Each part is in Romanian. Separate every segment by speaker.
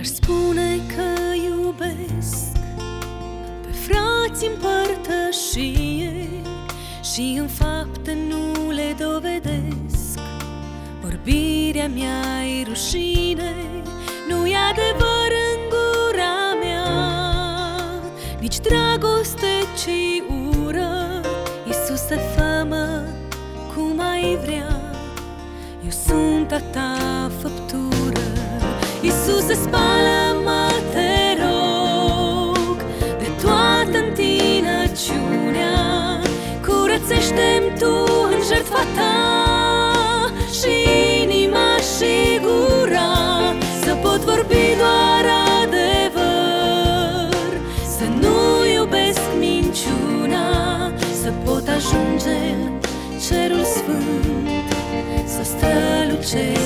Speaker 1: Dacă spune că iubesc Pe frați împărtășie Și în fapte nu le dovedesc. Vorbirea mea e rușine Nu-i adevăr în gura mea Nici dragoste, ci ură Iisuse, fă cum ai vrea. Eu sunt a ta făptură. Iisuse, spală-mă, te rog De toată întinăciunea. Curățește-mi tu în jertfa ta Și inima și gura Să pot vorbi doar adevăr. Să nu iubesc minciuna Să pot ajunge în cerul sfânt Să strălucesc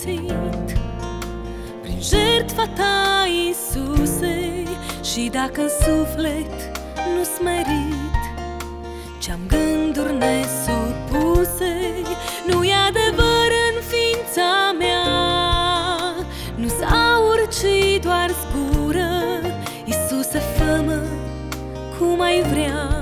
Speaker 1: sfințit Prin jertfa ta, Iisuse Și dacă în suflet nu smerit Ce-am gânduri nesupuse Nu-i adevăr în ființa mea. Nu-s aur, ci doar zbură Iisuse, fă-mă cum ai vrea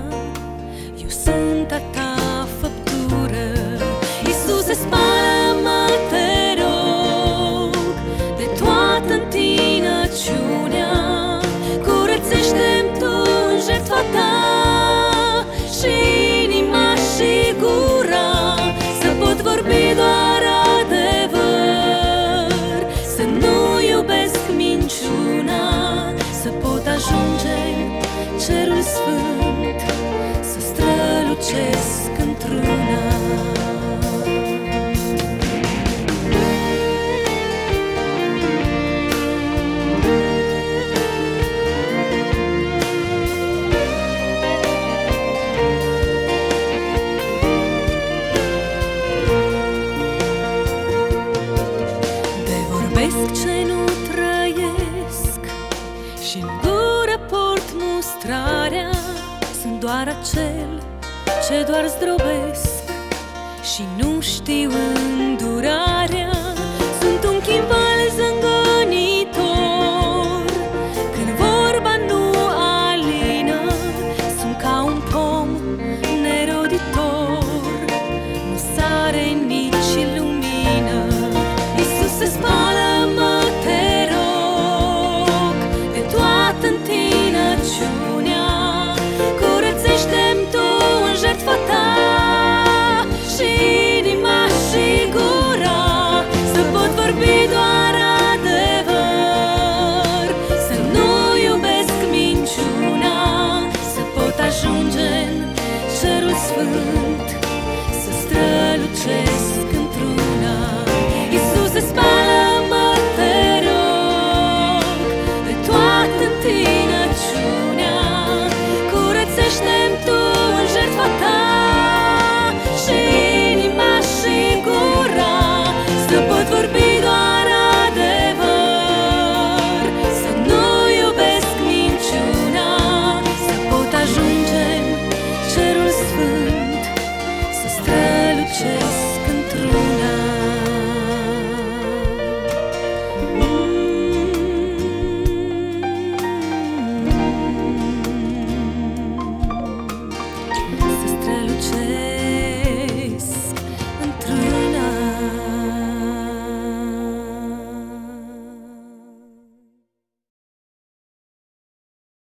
Speaker 1: și în gură port mustrarea. Sunt doar acel ce doar zdrobesc Și nu știu îndurarea sfânt Să strălucesc 是